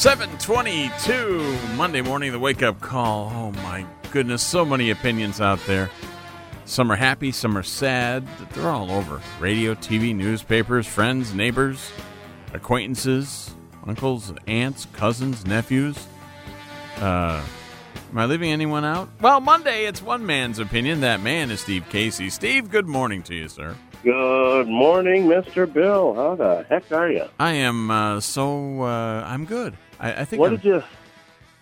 722 Monday morning, the wake up call. Oh my goodness, so many opinions out there. Some are happy, some are sad. They're all over. Radio, TV, newspapers, friends, neighbors, acquaintances, uncles, aunts, cousins, nephews. Uh, am I leaving anyone out? Well, Monday, it's one man's opinion. That man is Steve Casey. Steve, good morning to you, sir. Good morning, Mr. Bill. How the heck are you? I am uh, so uh, I'm good. I, I think. What I'm- did you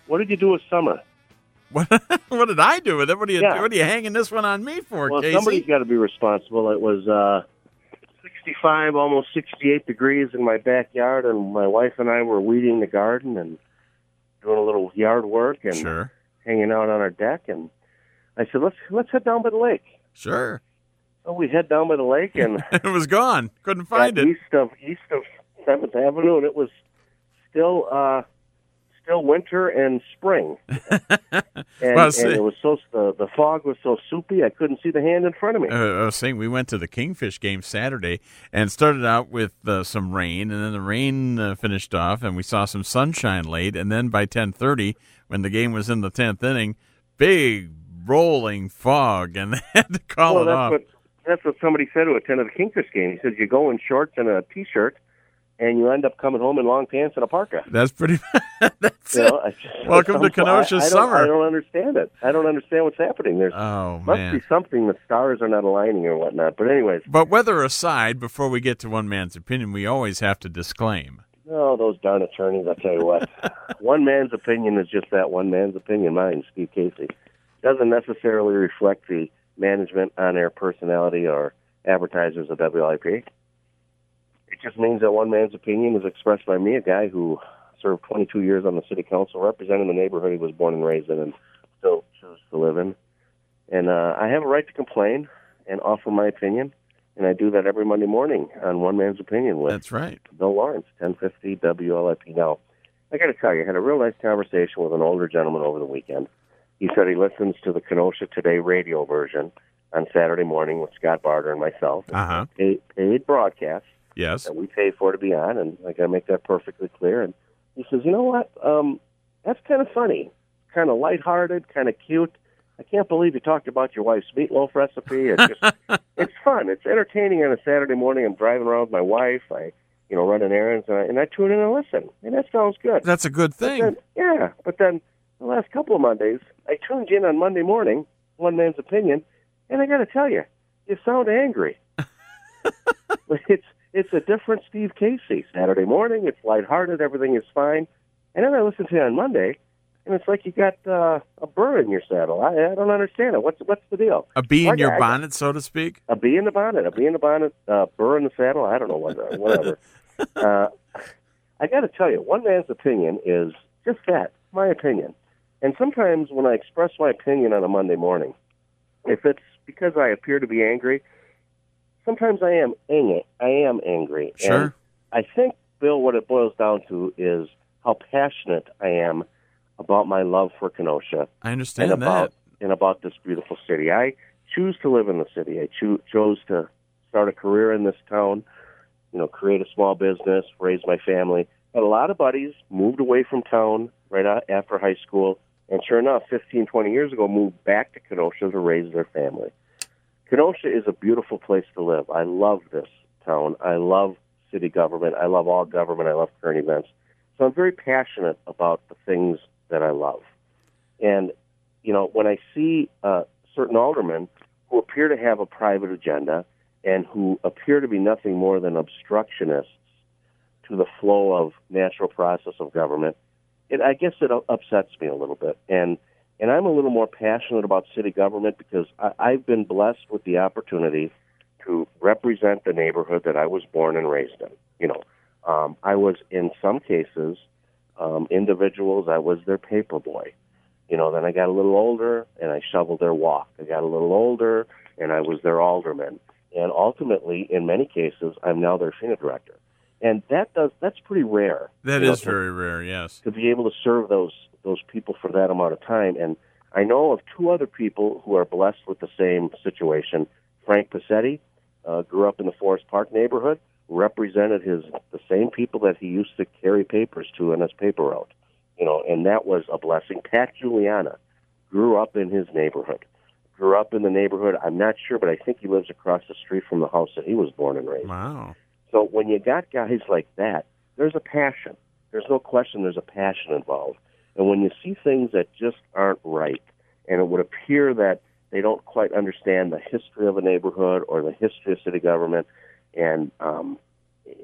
What did you do with summer? What, what did I do with it? What are you Yeah. What are you hanging this one on me for, Well, Casey? somebody's got to be responsible. It was uh 65, almost 68 degrees in my backyard, and my wife and I were weeding the garden and doing a little yard work and Sure, hanging out on our deck. And I said, "Let's let's head down by the lake." sure. So we head down by the lake and it was gone. Couldn't find it. east of east of Seventh Avenue, and it was still uh, still winter and spring. and, Well, and it was so the the fog was so soupy, I couldn't see the hand in front of me. Uh, I was saying we went to the Kingfish game Saturday and started out with uh, some rain, and then the rain uh, finished off, and we saw some sunshine late, and then by ten thirty, when the game was in the tenth inning, big rolling fog, and they had to call well, it that's off. what that's what somebody said who attended the Kingfish game. He said you go in shorts and a t-shirt, and you end up coming home in long pants and a parka. That's pretty. that's You it. know, just- Welcome to Kenosha I, I summer. I don't understand it. I don't understand what's happening. There's Oh must man. be something. The stars are not aligning or whatnot. But anyways, But weather aside, before we get to one man's opinion, we always have to disclaim. Oh, those darn attorneys! I tell you what, one man's opinion is just that one man's opinion. Mine, Steve Casey, doesn't necessarily reflect the management, on-air personality, or advertisers of WLIP. It just means that one man's opinion is expressed by me, a guy who served 22 years on the city council, representing the neighborhood he was born and raised in, and still chooses to live in. And uh, I have a right to complain and offer my opinion, and I do that every Monday morning on One Man's Opinion with That's right. Bill Lawrence, 1050 WLIP. Now, I got to tell you, I had a real nice conversation with an older gentleman over the weekend. He said he listens to the Kenosha Today radio version on Saturday morning with Scott Barter and myself. Uh huh. Paid, paid broadcast Yes. that we pay for to be on, and I got to make that perfectly clear. And he says, you know what? Um, that's kind of funny, kind of lighthearted, kind of cute. I can't believe you talked about your wife's meatloaf recipe. It's just, it's fun. It's entertaining on a Saturday morning. I'm driving around with my wife. I, you know, running errands, and I, and I tune in and listen. And that sounds good. That's a good But thing. then, yeah, but then the last couple of Mondays, I tuned in on Monday morning, one man's opinion, and I got to tell you, you sound angry. it's it's a different Steve Casey. Saturday morning, it's lighthearted, everything is fine, and then I listen to you on Monday, and it's like you got uh, a burr in your saddle. I, I don't understand it. What's what's the deal? A bee in Like, your I- bonnet, so to speak. A bee in the bonnet, a bee in the bonnet, uh, burr in the saddle. I don't know what, uh, whatever. uh, I got to tell you, one man's opinion is just that, my opinion. And sometimes when I express my opinion on a Monday morning, if it's because I appear to be angry, sometimes I am angry. I am angry. And I think, Bill, what it boils down to is how passionate I am about my love for Kenosha I understand and about that. and about this beautiful city. I choose to live in the city. I choo- chose to start a career in this town. You know, create a small business, raise my family. Had a lot of buddies moved away from town right after high school, and sure enough, 15, 20 years ago, moved back to Kenosha to raise their family. Kenosha is a beautiful place to live. I love this town. I love city government. I love all government. I love current events. So I'm very passionate about the things that I love. And you know, when I see uh, certain aldermen who appear to have a private agenda and who appear to be nothing more than obstructionists to the flow of natural process of government, it, I guess it upsets me a little bit. And and I'm a little more passionate about city government because I, I've been blessed with the opportunity to represent the neighborhood that I was born and raised in. You know, um, I was in some cases um, individuals. I was their paper boy. You know, then I got a little older and I shoveled their walk. I got a little older and I was their alderman. And ultimately, in many cases, I'm now their senior director. And that does that's pretty rare. That is know, to- very rare. Yes. to be able to serve those those people for that amount of time. And I know of two other people who are blessed with the same situation. Frank Passetti uh, grew up in the Forest Park neighborhood, represented his the same people that he used to carry papers to in his paper route. You know, and that was a blessing. Pat Juliana grew up in his neighborhood. Grew up in the neighborhood. I'm not sure, but I think he lives across the street from the house that he was born and raised. Wow. So when you got guys like that, there's a passion. There's no question there's a passion involved. And when you see things that just aren't right, and it would appear that they don't quite understand the history of a neighborhood or the history of city government, and um,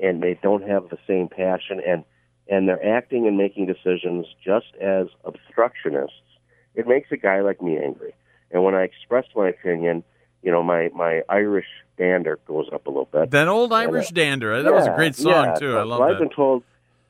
and they don't have the same passion, and and they're acting and making decisions just as obstructionists, it makes a guy like me angry. And when I express my opinion, you know, my my Irish dander goes up a little bit. That old Irish dander. That was a great song yeah, too. I love well, that. I've been told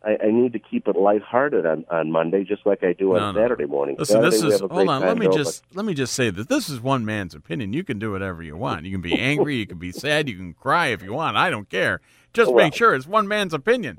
I, I need to keep it lighthearted on, on Monday, just like I do No, on no. Saturday morning. Listen, Saturday this is hold on. Let me just let me just say that this is one man's opinion. You can do whatever you want. You can be angry. You can be sad. You can cry if you want. I don't care. Just Well- make sure it's one man's opinion.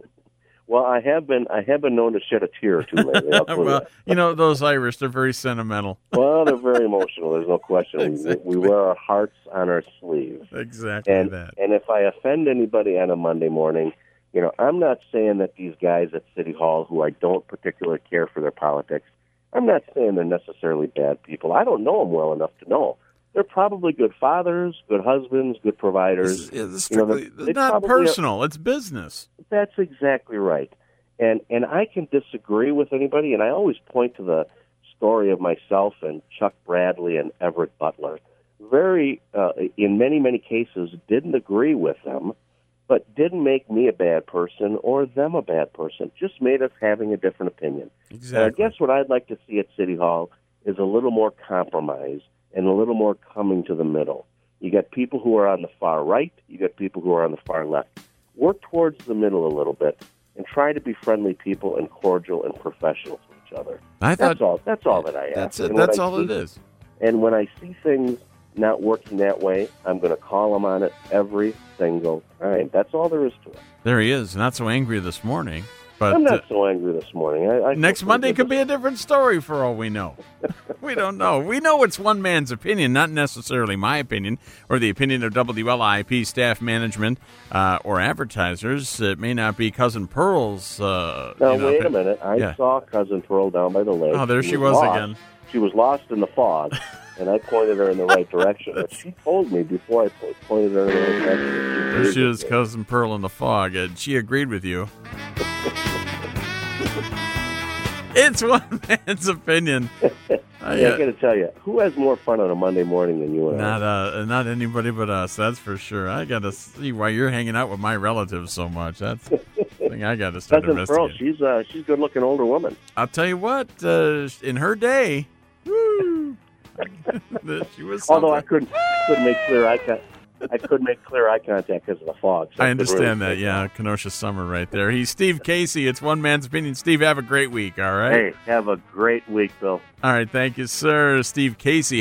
Well, I have been I have been known to shed a tear or two lately. You well, you know those Irish. They're very sentimental. well, they're very emotional. There's no question. We- We wear our hearts on our sleeves. Exactly and that. and if I offend anybody on a Monday morning, you know, I'm not saying that these guys at City Hall who I don't particularly care for their politics, I'm not saying they're necessarily bad people. I don't know them well enough to know. They're probably good fathers, good husbands, good providers. You know, strictly they- they not personal. It's business. That's exactly right. And and I can disagree with anybody, and I always point to the story of myself and Chuck Bradley and Everett Butler. Very, uh, in many many cases, didn't agree with them, but didn't make me a bad person or them a bad person. Just made us having a different opinion. And I Exactly. guess what I'd like to see at City Hall is a little more compromise and a little more coming to the middle. You got people who are on the far right, you got people who are on the far left. Work towards the middle a little bit and try to be friendly people and cordial and professional to each other. I thought That's all. That's all that I ask. that's it. That's all see- it is. And when I see things not working that way, I'm going to call him on it every single time. That's all there is to it. There he is. Not so angry this morning, but I'm uh, not so angry this morning. I, I next Monday could be a different story for all we know. we don't know. We know it's one man's opinion, not necessarily my opinion or the opinion of WLIP staff management uh, or advertisers. It may not be Cousin Pearl's. Uh, Now you know, wait a minute. I Yeah. saw cousin Pearl down by the lake. Oh, there she was again. She was lost in the fog, and I pointed her in the right direction. But she told me before I pointed her in the right direction. There she is, me. Cousin Pearl in the fog, and she agreed with you. it's one man's opinion. I, Yeah, I got to tell you, who has more fun on a Monday morning than you and Not I? uh, not anybody but us. That's for sure. I got to see why you're hanging out with my relatives so much. That's the thing I got to start Cousin Pearl, she's uh, she's a good-looking older woman. I'll tell you what. Uh, in her day, she was. Although I couldn't couldn't make clear eye contact. I couldn't make clear eye contact because of the fog. so I understand really that. Yeah, Kenosha summer right there. He's Steve Casey. It's one man's opinion. Steve, have a great week. All right. Hey, have a great week, Bill. All right. Thank you, sir. Steve Casey.